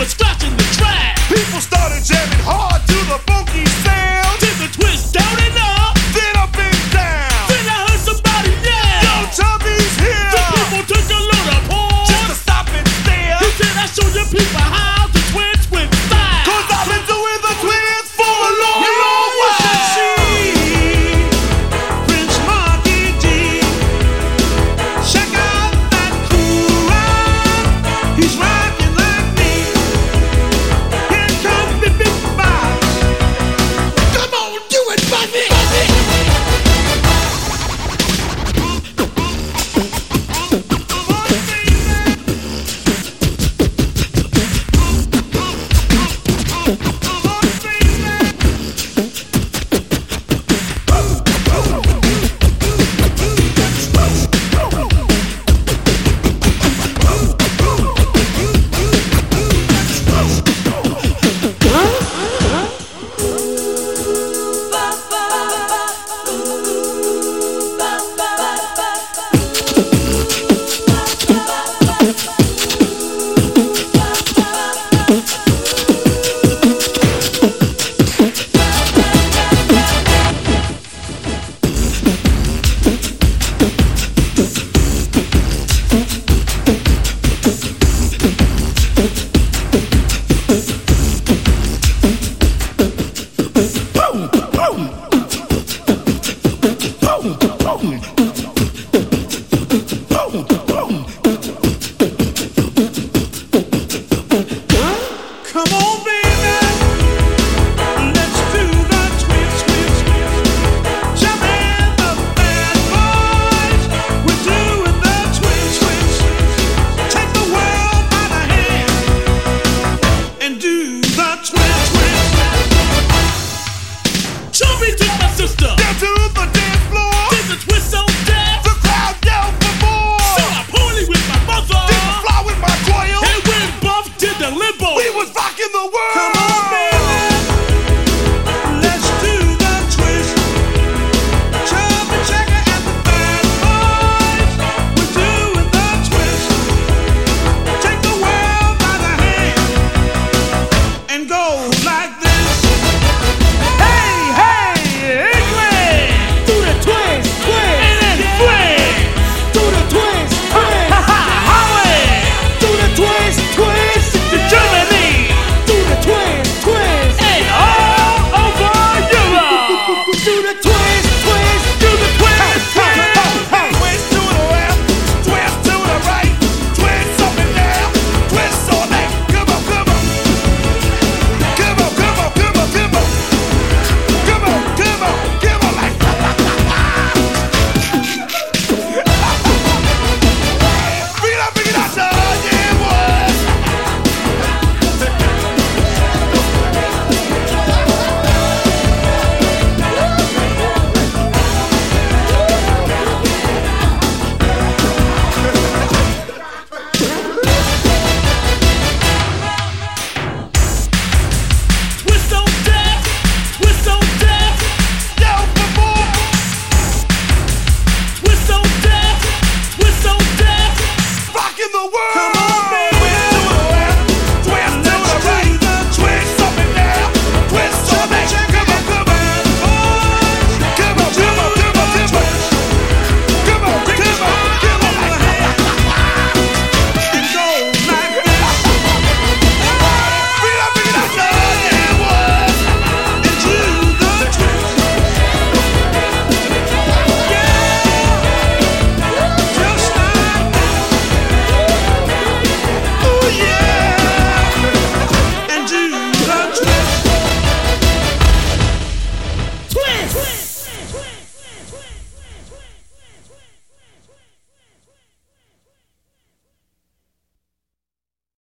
let's go.